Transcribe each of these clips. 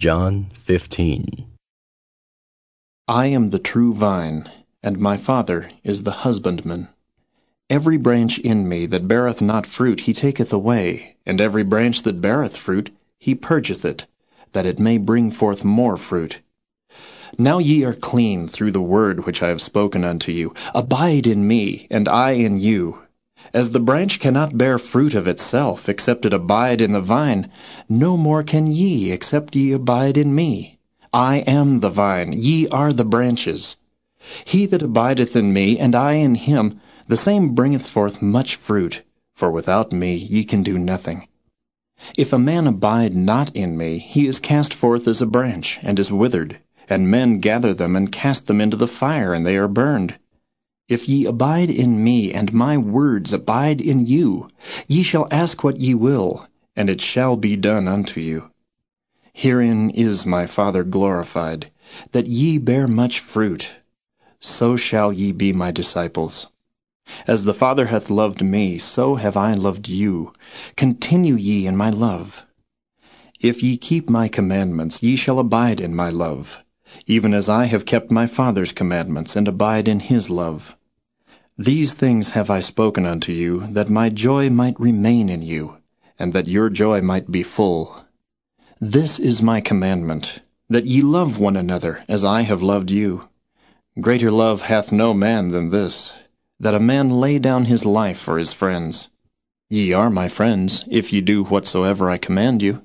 John 15. I am the true vine, and my Father is the husbandman. Every branch in me that beareth not fruit he taketh away, and every branch that beareth fruit he purgeth it, that it may bring forth more fruit. Now ye are clean through the word which I have spoken unto you. Abide in me, and I in you. As the branch cannot bear fruit of itself, except it abide in the vine, no more can ye, except ye abide in me. I am the vine, ye are the branches. He that abideth in me, and I in him, the same bringeth forth much fruit, for without me ye can do nothing. If a man abide not in me, he is cast forth as a branch, and is withered, and men gather them and cast them into the fire, and they are burned. If ye abide in me, and my words abide in you, ye shall ask what ye will, and it shall be done unto you. Herein is my Father glorified, that ye bear much fruit. So shall ye be my disciples. As the Father hath loved me, so have I loved you. Continue ye in my love. If ye keep my commandments, ye shall abide in my love even as I have kept my Father's commandments, and abide in his love. These things have I spoken unto you, that my joy might remain in you, and that your joy might be full. This is my commandment, that ye love one another, as I have loved you. Greater love hath no man than this, that a man lay down his life for his friends. Ye are my friends, if ye do whatsoever I command you.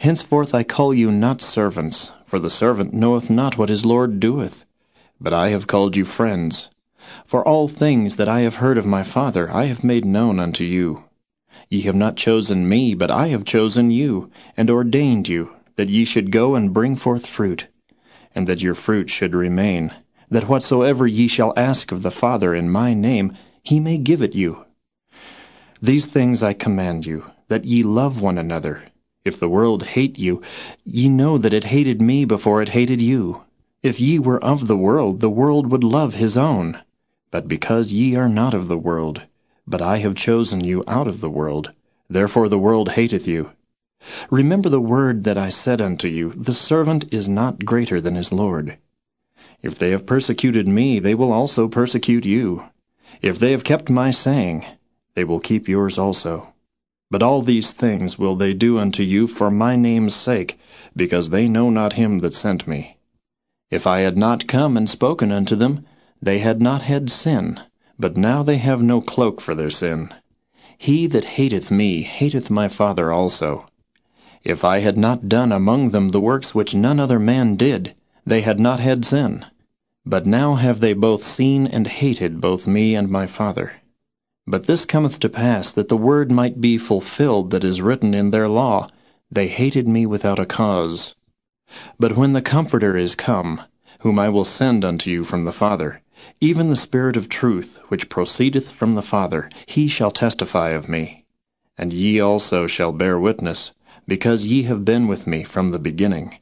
Henceforth I call you not servants, for the servant knoweth not what his Lord doeth. But I have called you friends. For all things that I have heard of my Father I have made known unto you. Ye have not chosen me, but I have chosen you, and ordained you, that ye should go and bring forth fruit, and that your fruit should remain, that whatsoever ye shall ask of the Father in my name, he may give it you. These things I command you, that ye love one another. If the world hate you, ye know that it hated me before it hated you. If ye were of the world, the world would love his own. But because ye are not of the world, but I have chosen you out of the world, therefore the world hateth you. Remember the word that I said unto you, The servant is not greater than his Lord. If they have persecuted me, they will also persecute you. If they have kept my saying, they will keep yours also. But all these things will they do unto you for my name's sake, because they know not him that sent me. If I had not come and spoken unto them, they had not had sin, but now they have no cloak for their sin. He that hateth me hateth my Father also. If I had not done among them the works which none other man did, they had not had sin. But now have they both seen and hated both me and my Father. But this cometh to pass that the word might be fulfilled that is written in their law, They hated me without a cause. But when the Comforter is come, whom I will send unto you from the Father, even the Spirit of truth, which proceedeth from the Father, he shall testify of me. And ye also shall bear witness, because ye have been with me from the beginning.